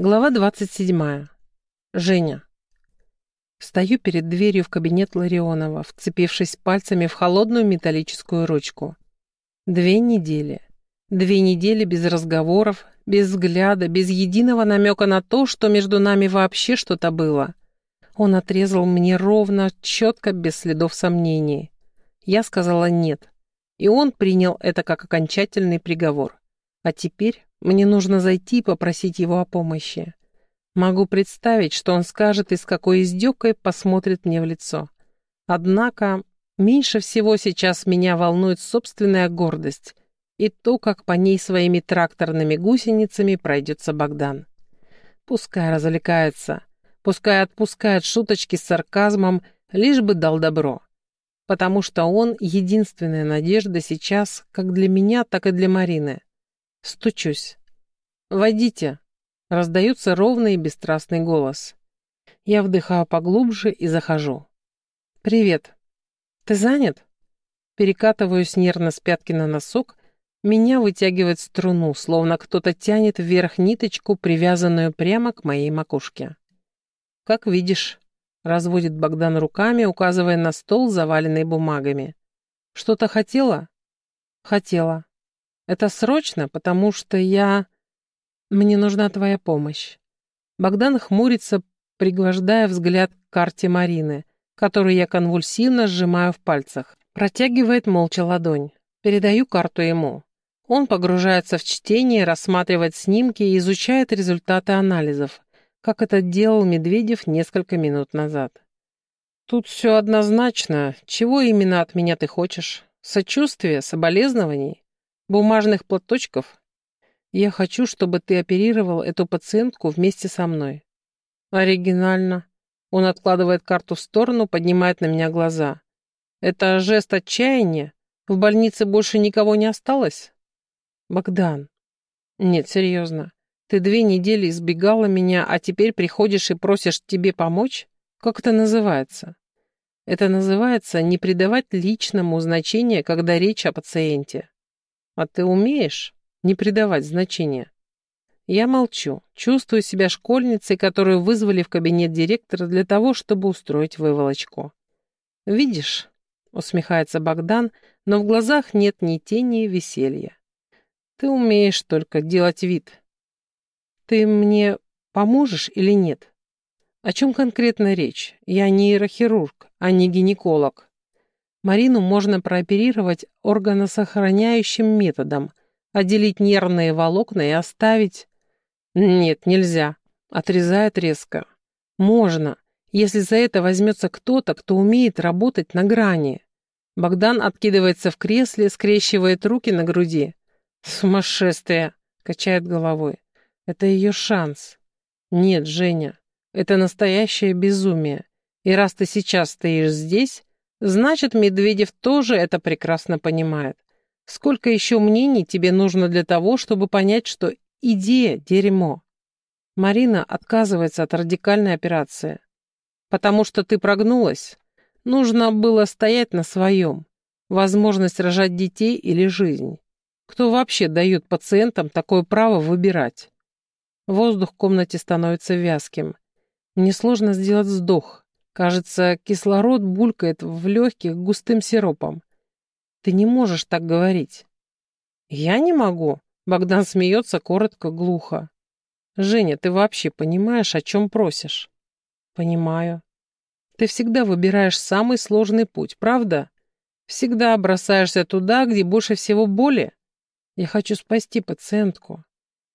Глава 27. Женя. Стою перед дверью в кабинет Ларионова, вцепившись пальцами в холодную металлическую ручку. Две недели. Две недели без разговоров, без взгляда, без единого намека на то, что между нами вообще что-то было. Он отрезал мне ровно, четко, без следов сомнений. Я сказала «нет». И он принял это как окончательный приговор. А теперь мне нужно зайти и попросить его о помощи. Могу представить, что он скажет и с какой издевкой посмотрит мне в лицо. Однако меньше всего сейчас меня волнует собственная гордость и то, как по ней своими тракторными гусеницами пройдется Богдан. Пускай развлекается, пускай отпускает шуточки с сарказмом, лишь бы дал добро. Потому что он единственная надежда сейчас как для меня, так и для Марины. Стучусь. «Войдите!» — раздается ровный и бесстрастный голос. Я вдыхаю поглубже и захожу. «Привет. Ты занят?» Перекатываюсь нервно с пятки на носок, меня вытягивает струну, словно кто-то тянет вверх ниточку, привязанную прямо к моей макушке. «Как видишь», — разводит Богдан руками, указывая на стол, заваленный бумагами. «Что-то хотела?» «Хотела. Это срочно, потому что я... Мне нужна твоя помощь. Богдан хмурится, пригвождая взгляд к карте Марины, которую я конвульсивно сжимаю в пальцах. Протягивает молча ладонь. Передаю карту ему. Он погружается в чтение, рассматривает снимки и изучает результаты анализов, как это делал Медведев несколько минут назад. Тут все однозначно. Чего именно от меня ты хочешь? Сочувствия, соболезнований? Бумажных платочков? Я хочу, чтобы ты оперировал эту пациентку вместе со мной. Оригинально. Он откладывает карту в сторону, поднимает на меня глаза. Это жест отчаяния? В больнице больше никого не осталось? Богдан. Нет, серьезно. Ты две недели избегала меня, а теперь приходишь и просишь тебе помочь? Как это называется? Это называется не придавать личному значения, когда речь о пациенте. А ты умеешь не придавать значения? Я молчу, чувствую себя школьницей, которую вызвали в кабинет директора для того, чтобы устроить выволочку. «Видишь?» — усмехается Богдан, но в глазах нет ни тени веселья. «Ты умеешь только делать вид. Ты мне поможешь или нет?» О чем конкретно речь? Я нейрохирург, а не гинеколог. Марину можно прооперировать органосохраняющим методом, отделить нервные волокна и оставить... Нет, нельзя. Отрезает резко. Можно, если за это возьмется кто-то, кто умеет работать на грани. Богдан откидывается в кресле, скрещивает руки на груди. Сумасшествие, качает головой. Это ее шанс. Нет, Женя, это настоящее безумие. И раз ты сейчас стоишь здесь, Значит, Медведев тоже это прекрасно понимает. Сколько еще мнений тебе нужно для того, чтобы понять, что идея – дерьмо? Марина отказывается от радикальной операции. Потому что ты прогнулась. Нужно было стоять на своем. Возможность рожать детей или жизнь. Кто вообще дает пациентам такое право выбирать? Воздух в комнате становится вязким. Мне сложно сделать вздох. Кажется, кислород булькает в легких густым сиропом. Ты не можешь так говорить. Я не могу. Богдан смеется коротко, глухо. Женя, ты вообще понимаешь, о чем просишь? Понимаю. Ты всегда выбираешь самый сложный путь, правда? Всегда бросаешься туда, где больше всего боли. Я хочу спасти пациентку.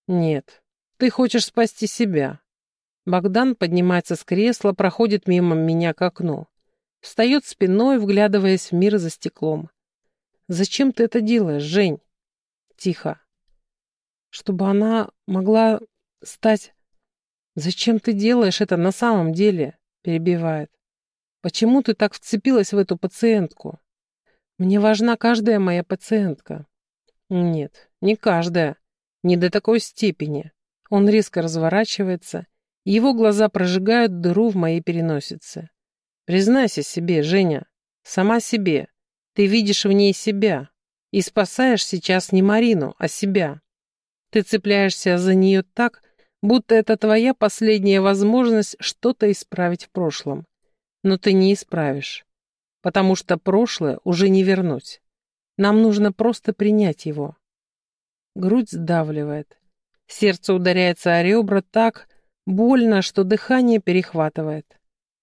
Нет, ты хочешь спасти себя. Богдан поднимается с кресла, проходит мимо меня к окну. Встает спиной, вглядываясь в мир за стеклом. «Зачем ты это делаешь, Жень?» Тихо. «Чтобы она могла стать...» «Зачем ты делаешь это на самом деле?» Перебивает. «Почему ты так вцепилась в эту пациентку?» «Мне важна каждая моя пациентка». «Нет, не каждая. Не до такой степени». Он резко разворачивается его глаза прожигают дыру в моей переносице. Признайся себе, Женя, сама себе. Ты видишь в ней себя. И спасаешь сейчас не Марину, а себя. Ты цепляешься за нее так, Будто это твоя последняя возможность что-то исправить в прошлом. Но ты не исправишь, потому что прошлое уже не вернуть. Нам нужно просто принять его. Грудь сдавливает. Сердце ударяется о ребра так больно, что дыхание перехватывает.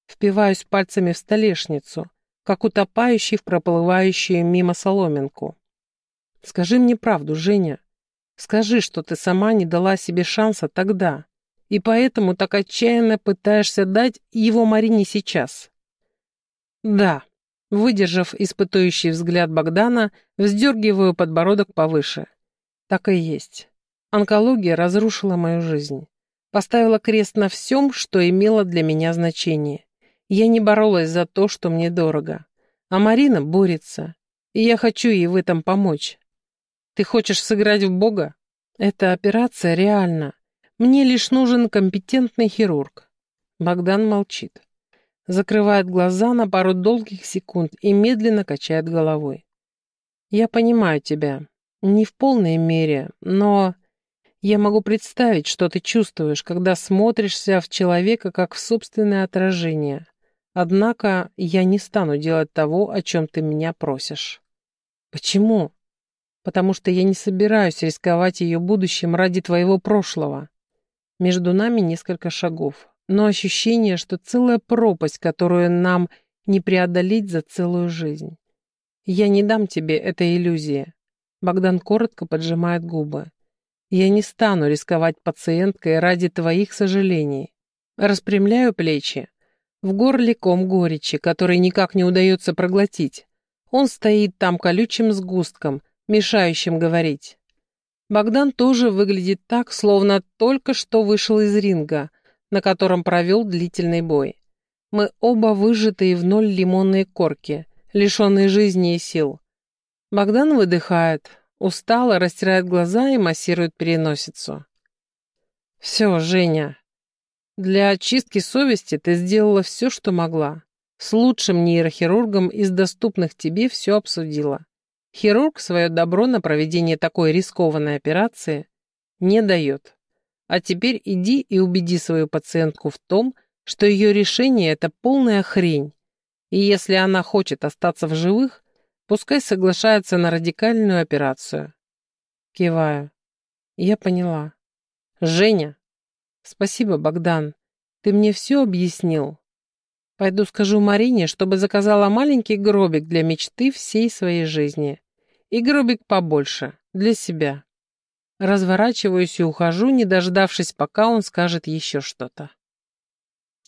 Впиваюсь пальцами в столешницу, как утопающий в проплывающую мимо соломинку. Скажи мне правду, Женя. Скажи, что ты сама не дала себе шанса тогда, и поэтому так отчаянно пытаешься дать его Марине сейчас. Да, выдержав испытующий взгляд Богдана, вздергиваю подбородок повыше. Так и есть. Онкология разрушила мою жизнь. Поставила крест на всем, что имело для меня значение. Я не боролась за то, что мне дорого. А Марина борется, и я хочу ей в этом помочь. Ты хочешь сыграть в Бога? Эта операция реальна. Мне лишь нужен компетентный хирург. Богдан молчит. Закрывает глаза на пару долгих секунд и медленно качает головой. Я понимаю тебя. Не в полной мере, но... Я могу представить, что ты чувствуешь, когда смотришься в человека как в собственное отражение. Однако я не стану делать того, о чем ты меня просишь. Почему? потому что я не собираюсь рисковать ее будущим ради твоего прошлого. Между нами несколько шагов, но ощущение, что целая пропасть, которую нам не преодолеть за целую жизнь. Я не дам тебе этой иллюзии. Богдан коротко поджимает губы. Я не стану рисковать пациенткой ради твоих сожалений. Распрямляю плечи. В горле ком горечи, который никак не удается проглотить. Он стоит там колючим сгустком, мешающим говорить. Богдан тоже выглядит так, словно только что вышел из ринга, на котором провел длительный бой. Мы оба выжатые в ноль лимонные корки, лишенные жизни и сил. Богдан выдыхает, устало растирает глаза и массирует переносицу. «Все, Женя, для очистки совести ты сделала все, что могла. С лучшим нейрохирургом из доступных тебе все обсудила. Хирург свое добро на проведение такой рискованной операции не дает. А теперь иди и убеди свою пациентку в том, что ее решение – это полная хрень. И если она хочет остаться в живых, пускай соглашается на радикальную операцию. Киваю. Я поняла. Женя. Спасибо, Богдан. Ты мне все объяснил. Пойду скажу Марине, чтобы заказала маленький гробик для мечты всей своей жизни. И гробик побольше, для себя. Разворачиваюсь и ухожу, не дождавшись, пока он скажет еще что-то.